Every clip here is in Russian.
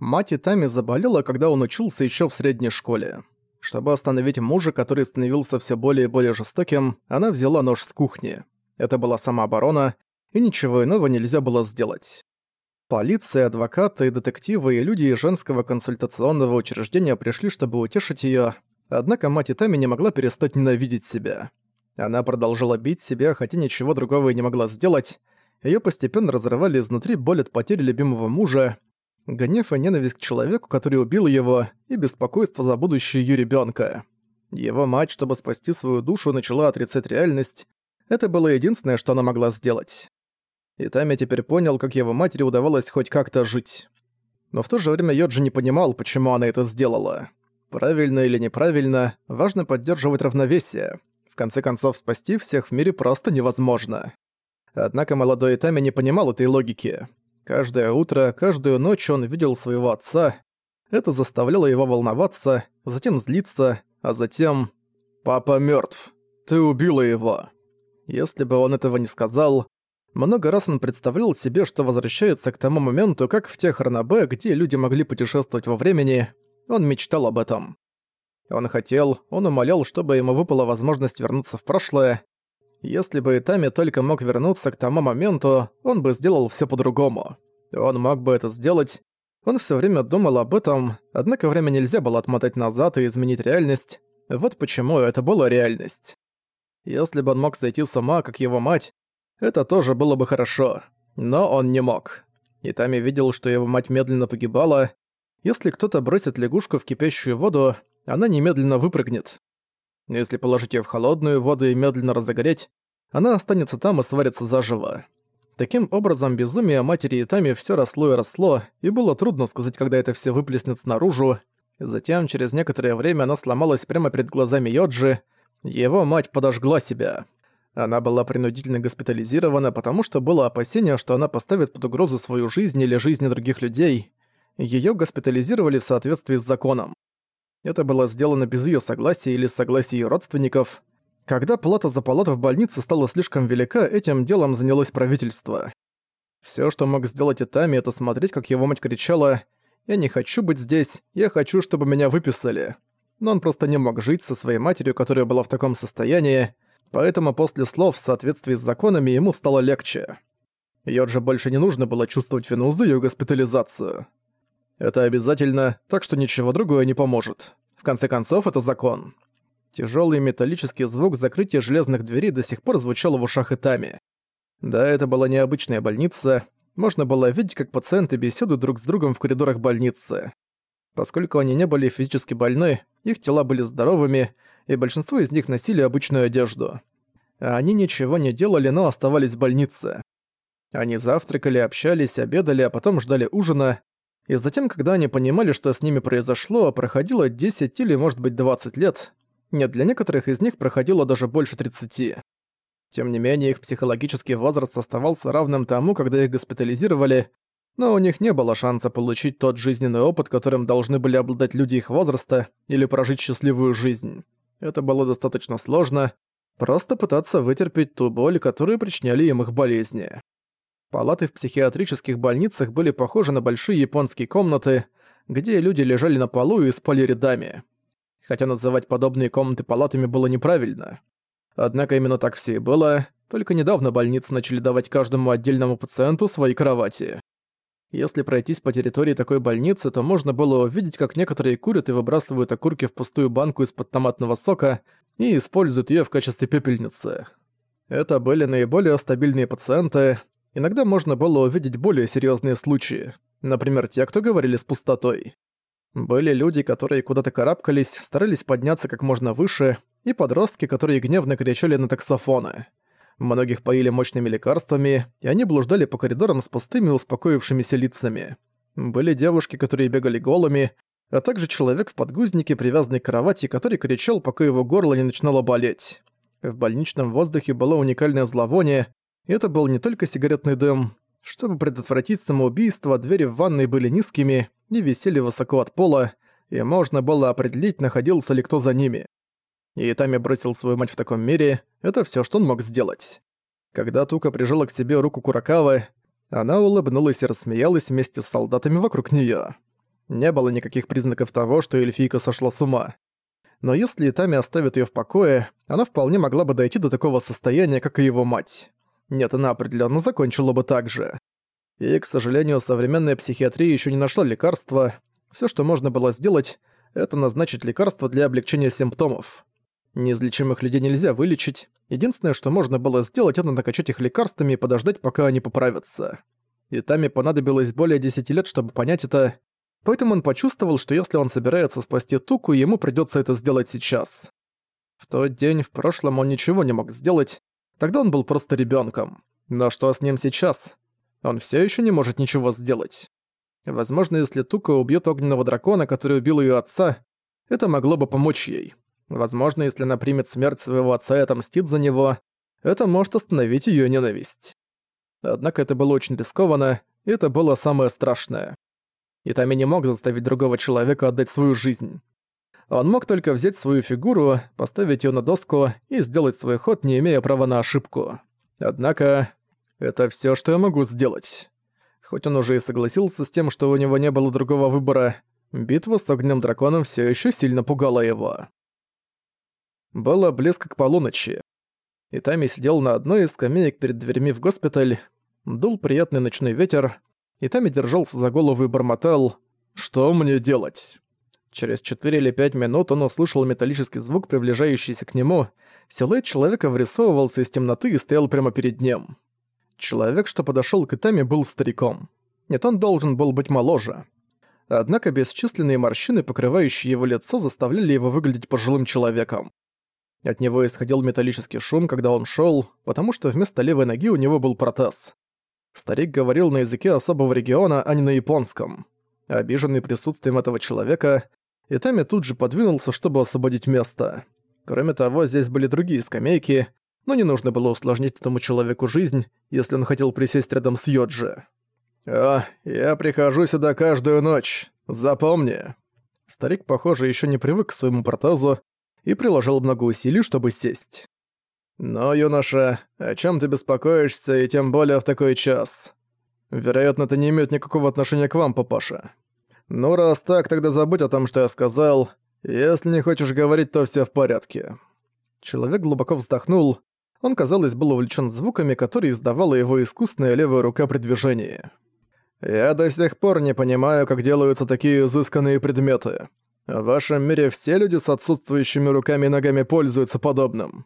Мать Итами заболела, когда он учился еще в средней школе. Чтобы остановить мужа, который становился все более и более жестоким, она взяла нож с кухни. Это была самооборона, и ничего иного нельзя было сделать. Полиция, адвокаты, детективы и люди из женского консультационного учреждения пришли, чтобы утешить её, однако мать Итами не могла перестать ненавидеть себя. Она продолжала бить себя, хотя ничего другого и не могла сделать. Её постепенно разрывали изнутри боль от потери любимого мужа, гнев и ненависть к человеку, который убил его, и беспокойство за будущее её ребёнка. Его мать, чтобы спасти свою душу, начала отрицать реальность. Это было единственное, что она могла сделать. И Тами теперь понял, как его матери удавалось хоть как-то жить. Но в то же время Йоджи не понимал, почему она это сделала. Правильно или неправильно, важно поддерживать равновесие. В конце концов, спасти всех в мире просто невозможно. Однако молодой Итами не понимал этой логики. Каждое утро, каждую ночь он видел своего отца. Это заставляло его волноваться, затем злиться, а затем... «Папа мертв. Ты убила его». Если бы он этого не сказал... Много раз он представлял себе, что возвращается к тому моменту, как в тех Ранабе, где люди могли путешествовать во времени. Он мечтал об этом. Он хотел, он умолял, чтобы ему выпала возможность вернуться в прошлое, если бы Итами только мог вернуться к тому моменту, он бы сделал все по-другому. Он мог бы это сделать. Он все время думал об этом, однако время нельзя было отмотать назад и изменить реальность. Вот почему это была реальность. Если бы он мог сойти с ума, как его мать, это тоже было бы хорошо. Но он не мог. Итами видел, что его мать медленно погибала. Если кто-то бросит лягушку в кипящую воду, она немедленно выпрыгнет. Если положить её в холодную воду и медленно разогреть, она останется там и сварится заживо. Таким образом, безумие матери Итами всё росло и росло, и было трудно сказать, когда это всё выплеснется наружу. Затем, через некоторое время, она сломалась прямо перед глазами Йоджи. Его мать подожгла себя. Она была принудительно госпитализирована, потому что было опасение, что она поставит под угрозу свою жизнь или жизни других людей. Её госпитализировали в соответствии с законом. Это было сделано без её согласия или согласия её родственников. Когда плата за палату в больнице стала слишком велика, этим делом занялось правительство. Всё, что мог сделать Итами, это смотреть, как его мать кричала «Я не хочу быть здесь, я хочу, чтобы меня выписали». Но он просто не мог жить со своей матерью, которая была в таком состоянии, поэтому после слов в соответствии с законами ему стало легче. Йоджи больше не нужно было чувствовать вину за её госпитализацию. Это обязательно, так что ничего другое не поможет. В конце концов, это закон. Тяжелый металлический звук закрытия железных дверей до сих пор звучал в ушах Итами. Да, это была необычная больница. Можно было видеть, как пациенты беседуют друг с другом в коридорах больницы. Поскольку они не были физически больны, их тела были здоровыми, и большинство из них носили обычную одежду. А они ничего не делали, но оставались в больнице. Они завтракали, общались, обедали, а потом ждали ужина, и затем, когда они понимали, что с ними произошло, проходило 10 или, может быть, 20 лет. Нет, для некоторых из них проходило даже больше 30. Тем не менее, их психологический возраст оставался равным тому, когда их госпитализировали, но у них не было шанса получить тот жизненный опыт, которым должны были обладать люди их возраста, или прожить счастливую жизнь. Это было достаточно сложно, просто пытаться вытерпеть ту боль, которую причиняли им их болезни. Палаты в психиатрических больницах были похожи на большие японские комнаты, где люди лежали на полу и спали рядами. Хотя называть подобные комнаты палатами было неправильно. Однако именно так все и было, только недавно больницы начали давать каждому отдельному пациенту свои кровати. Если пройтись по территории такой больницы, то можно было увидеть, как некоторые курят и выбрасывают окурки в пустую банку из-под томатного сока и используют её в качестве пепельницы. Это были наиболее стабильные пациенты, Иногда можно было увидеть более серьезные случаи, например, те, кто говорили с пустотой. Были люди, которые куда-то карабкались, старались подняться как можно выше, и подростки, которые гневно кричали на таксофоны. Многих поили мощными лекарствами, и они блуждали по коридорам с пустыми успокоившимися лицами. Были девушки, которые бегали голыми, а также человек в подгузнике, привязанный к кровати, который кричал, пока его горло не начинало болеть. В больничном воздухе было уникальное зловоние, это был не только сигаретный дым. Чтобы предотвратить самоубийство, двери в ванной были низкими и висели высоко от пола, и можно было определить, находился ли кто за ними. И Тами бросил свою мать в таком мире, это все, что он мог сделать. Когда Тука прижала к себе руку Куракавы, она улыбнулась и рассмеялась вместе с солдатами вокруг нее. Не было никаких признаков того, что эльфийка сошла с ума. Но если Итами оставит её в покое, она вполне могла бы дойти до такого состояния, как и его мать. Нет, она определённо закончила бы так же. И, к сожалению, современная психиатрия ещё не нашла лекарства. Всё, что можно было сделать, это назначить лекарство для облегчения симптомов. Неизлечимых людей нельзя вылечить. Единственное, что можно было сделать, это накачать их лекарствами и подождать, пока они поправятся. И Тами понадобилось более 10 лет, чтобы понять это, поэтому он почувствовал, что если он собирается спасти Туку, ему придётся это сделать сейчас. В тот день в прошлом он ничего не мог сделать, тогда он был просто ребёнком. Но что с ним сейчас? Он всё ещё не может ничего сделать. Возможно, если Тука убьёт огненного дракона, который убил её отца, это могло бы помочь ей. Возможно, если она примет смерть своего отца и отомстит за него, это может остановить её ненависть. Однако это было очень рискованно, и это было самое страшное. Итами не мог заставить другого человека отдать свою жизнь. Он мог только взять свою фигуру, поставить её на доску и сделать свой ход, не имея права на ошибку. Однако, это всё, что я могу сделать. Хоть он уже и согласился с тем, что у него не было другого выбора, битва с огненным драконом всё ещё сильно пугала его. Было близко к полуночи. Итами сидел на одной из скамеек перед дверьми в госпиталь, дул приятный ночной ветер, Итами держался за голову и бормотал «Что мне делать?». Через 4 или 5 минут он услышал металлический звук, приближающийся к нему. Силуэт человека вырисовывался из темноты и стоял прямо перед ним. Человек, что подошёл к Итами, был стариком. Нет, он должен был быть моложе. Однако бесчисленные морщины, покрывающие его лицо, заставляли его выглядеть пожилым человеком. От него исходил металлический шум, когда он шел, потому что вместо левой ноги у него был протез. Старик говорил на языке особого региона, а не на японском. Обиженный присутствием этого человека, Итами тут же подвинулся, чтобы освободить место. Кроме того, здесь были другие скамейки, но не нужно было усложнить этому человеку жизнь, если он хотел присесть рядом с Йоджи. «О, я прихожу сюда каждую ночь. Запомни». Старик, похоже, еще не привык к своему протезу, и приложил много усилий, чтобы сесть. «Но, юноша, о чем ты беспокоишься, и тем более в такой час? Вероятно, это не имеет никакого отношения к вам, папаша. Ну, раз так, тогда забудь о том, что я сказал. Если не хочешь говорить, то все в порядке». Человек глубоко вздохнул. Он, казалось, был увлечен звуками, которые издавала его искусная левая рука при движении. «Я до сих пор не понимаю, как делаются такие изысканные предметы. В вашем мире все люди с отсутствующими руками и ногами пользуются подобным».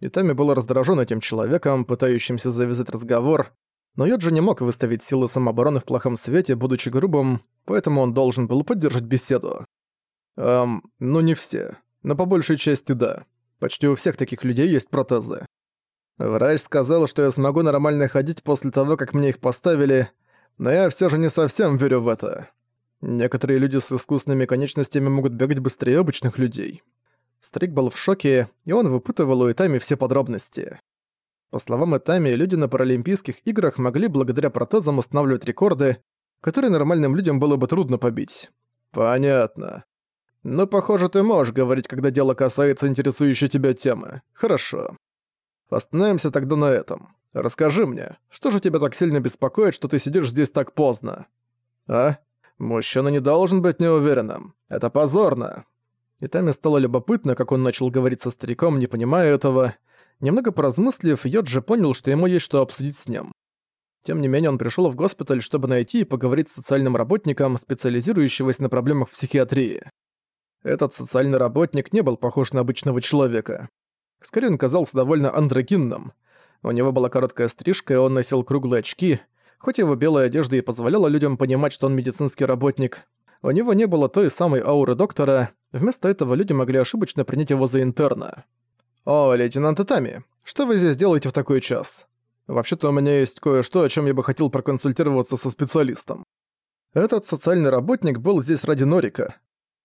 Итами был раздражен этим человеком, пытающимся завязать разговор, но Йоджи не мог выставить силы самообороны в плохом свете, будучи грубым, поэтому он должен был поддержать беседу. Эм, ну не все. Но по большей части да. Почти у всех таких людей есть протезы. Врач сказал, что я смогу нормально ходить после того, как мне их поставили, но я все же не совсем верю в это. Некоторые люди с искусственными конечностями могут бегать быстрее обычных людей. Старик был в шоке, и он выпытывал у Итами все подробности. По словам Итами, люди на Паралимпийских играх могли благодаря протезам устанавливать рекорды, которые нормальным людям было бы трудно побить. Понятно. Но, похоже, ты можешь говорить, когда дело касается интересующей тебя темы. Хорошо. Остановимся тогда на этом. Расскажи мне, что же тебя так сильно беспокоит, что ты сидишь здесь так поздно? А? Мужчина не должен быть неуверенным. Это позорно. И Тами стало любопытно, как он начал говорить со стариком, не понимая этого. Немного поразмыслив, Йоджи понял, что ему есть что обсудить с ним. Тем не менее, он пришел в госпиталь, чтобы найти и поговорить с социальным работником, специализирующегося на проблемах психиатрии. Этот социальный работник не был похож на обычного человека. Скорее, он казался довольно андрогинным. У него была короткая стрижка, и он носил круглые очки — Хоть его белая одежда и позволяла людям понимать, что он медицинский работник, у него не было той самой ауры доктора, вместо этого люди могли ошибочно принять его за интерна. «О, лейтенант Итами, что вы здесь делаете в такой час? Вообще-то у меня есть кое-что, о чем я бы хотел проконсультироваться со специалистом». Этот социальный работник был здесь ради Норика.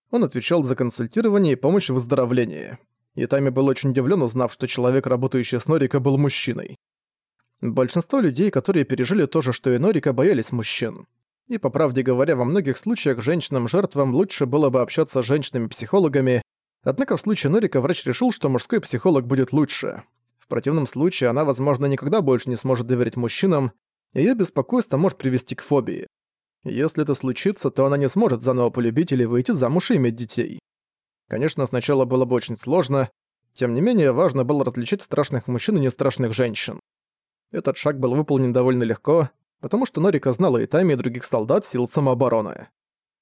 Он отвечал за консультирование и помощь в выздоровлении. Итами был очень удивлен, узнав, что человек, работающий с Норика, был мужчиной. Большинство людей, которые пережили то же, что и Норика, боялись мужчин. И, по правде говоря, во многих случаях женщинам-жертвам лучше было бы общаться с женщинами-психологами, однако в случае Норика врач решил, что мужской психолог будет лучше. Противном случае она, возможно, никогда больше не сможет доверять мужчинам, и её беспокойство может привести к фобии. Если это случится, то она не сможет заново полюбить или выйти замуж и иметь детей. Конечно, сначала было бы очень сложно, тем не менее важно было различить страшных мужчин и нестрашных женщин. Этот шаг был выполнен довольно легко, потому что Норика знала Итами и других солдат сил самообороны.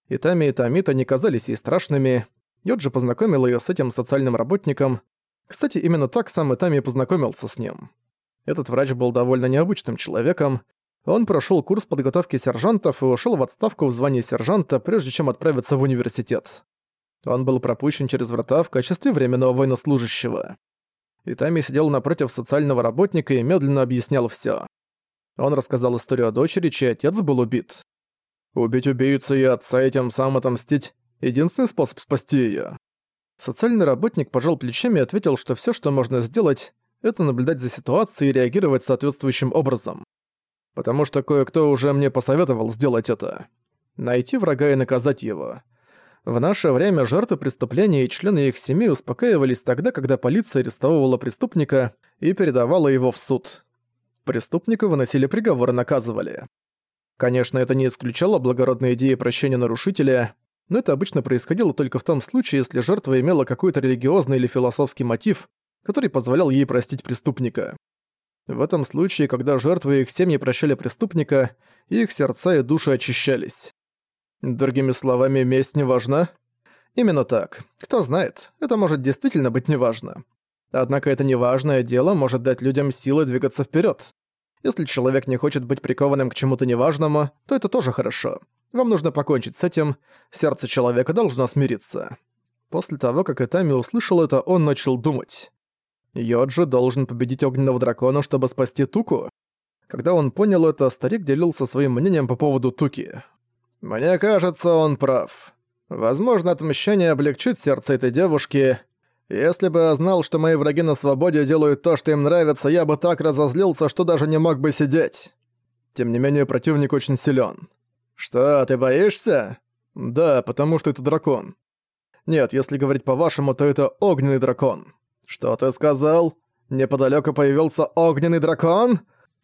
Итами и Тамита не казались ей страшными, Йоджи познакомила её с этим социальным работником. Кстати, именно так сам Итами познакомился с ним. Этот врач был довольно необычным человеком, он прошел курс подготовки сержантов и ушел в отставку в звании сержанта, прежде чем отправиться в университет. Он был пропущен через врата в качестве временного военнослужащего. Итами сидел напротив социального работника и медленно объяснял все. Он рассказал историю о дочери, чей отец был убит. Убить убийцу и отца и тем самым отомстить — единственный способ спасти ее. Социальный работник пожал плечами и ответил, что все, что можно сделать, это наблюдать за ситуацией и реагировать соответствующим образом потому что кое-кто уже мне посоветовал сделать это. Найти врага и наказать его. В наше время жертвы преступления и члены их семьи успокаивались тогда, когда полиция арестовывала преступника и передавала его в суд. Преступнику выносили приговор и наказывали. Конечно, это не исключало благородной идеи прощения нарушителя, но это обычно происходило только в том случае, если жертва имела какой-то религиозный или философский мотив, который позволял ей простить преступника. В этом случае, когда жертвы и их семьи прощали преступника, их сердца и души очищались. Другими словами, месть не важна? Именно так. Кто знает, это может действительно быть неважно. Однако это неважное дело может дать людям силы двигаться вперед. Если человек не хочет быть прикованным к чему-то неважному, то это тоже хорошо. Вам нужно покончить с этим, сердце человека должно смириться. После того, как Итами услышал это, он начал думать. Йоджи должен победить огненного дракона, чтобы спасти Туку? Когда он понял это, старик делился своим мнением по поводу Туки. «Мне кажется, он прав. Возможно, отмщение облегчит сердце этой девушки. Если бы я знал, что мои враги на свободе делают то, что им нравится, я бы так разозлился, что даже не мог бы сидеть. Тем не менее, противник очень силен. Что, ты боишься? Да, потому что это дракон. Нет, если говорить по-вашему, то это огненный дракон. «Что ты сказал? Неподалёку появился огненный дракон?»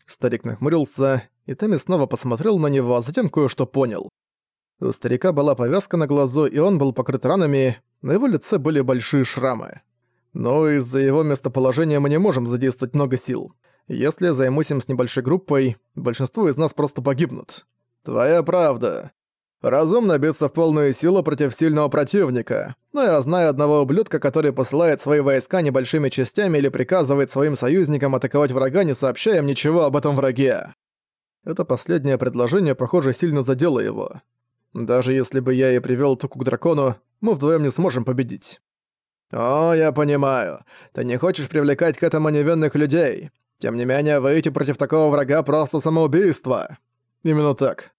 Старик нахмурился, и Тэмми снова посмотрел на него, а затем кое-что понял. У старика была повязка на глазу, и он был покрыт ранами, на его лице были большие шрамы. Но из-за его местоположения мы не можем задействовать много сил. Если займусь им с небольшой группой, большинство из нас просто погибнут. Твоя правда. Разумно биться в полную силу против сильного противника. Но я знаю одного ублюдка, который посылает свои войска небольшими частями или приказывает своим союзникам атаковать врага, не сообщая им ничего об этом враге. Это последнее предложение, похоже, сильно задело его. Даже если бы я и привёл Туку к дракону, мы вдвоем не сможем победить. О, я понимаю. Ты не хочешь привлекать к этому невинных людей. Тем не менее, выйти против такого врага просто самоубийство. Именно так.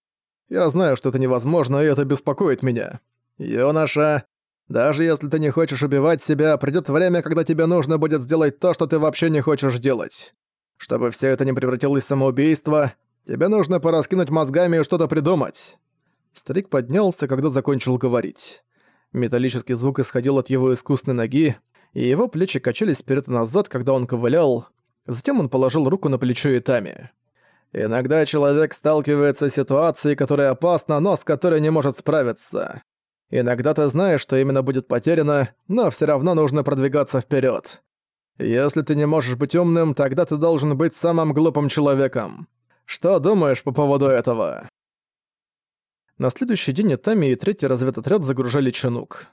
Я знаю, что это невозможно, и это беспокоит меня. Юноша, даже если ты не хочешь убивать себя, придёт время, когда тебе нужно будет сделать то, что ты вообще не хочешь делать. Чтобы все это не превратилось в самоубийство, тебе нужно пораскинуть мозгами и что-то придумать». Старик поднялся, когда закончил говорить. Металлический звук исходил от его искусной ноги, и его плечи качались вперед и назад, когда он ковылял. Затем он положил руку на плечо Итами. Иногда человек сталкивается с ситуацией, которая опасна, но с которой не может справиться. Иногда ты знаешь, что именно будет потеряно, но все равно нужно продвигаться вперед. Если ты не можешь быть умным, тогда ты должен быть самым глупым человеком. Что думаешь по поводу этого? На следующий день Тами и третий разведотряд загружали чинук.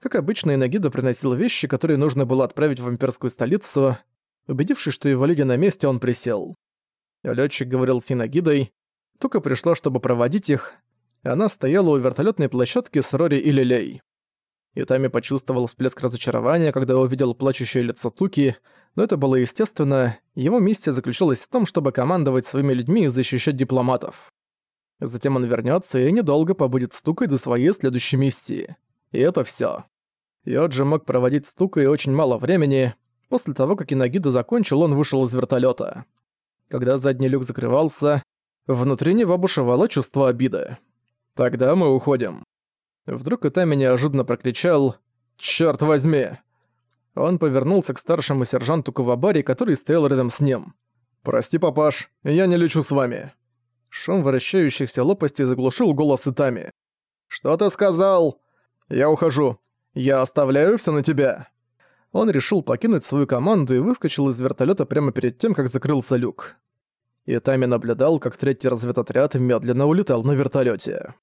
Как обычно, Инагида приносил вещи, которые нужно было отправить в имперскую столицу. Убедившись, что его люди на месте, он присел. Лётчик говорил с Инагидой. Тука пришла, чтобы проводить их. Она стояла у вертолётной площадки с Рори и Лилей. Итами почувствовал всплеск разочарования, когда увидел плачущее лицо Туки, но это было естественно, его миссия заключалась в том, чтобы командовать своими людьми и защищать дипломатов. Затем он вернётся и недолго побудет с Тукой до своей следующей миссии. И это всё. Йоджи мог проводить с Тукой очень мало времени. После того, как Инагида закончил, он вышел из вертолёта. Когда задний люк закрывался, внутри него бушевало чувство обиды. «Тогда мы уходим». Вдруг Итами неожиданно прокричал «Чёрт возьми!». Он повернулся к старшему сержанту Кувабари, который стоял рядом с ним. «Прости, папаш, я не лечу с вами». Шум вращающихся лопастей заглушил голос Итами. «Что ты сказал?» «Я ухожу. Я оставляю все на тебя». Он решил покинуть свою команду и выскочил из вертолета прямо перед тем, как закрылся люк. Итами наблюдал, как третий разведотряд медленно улетал на вертолете.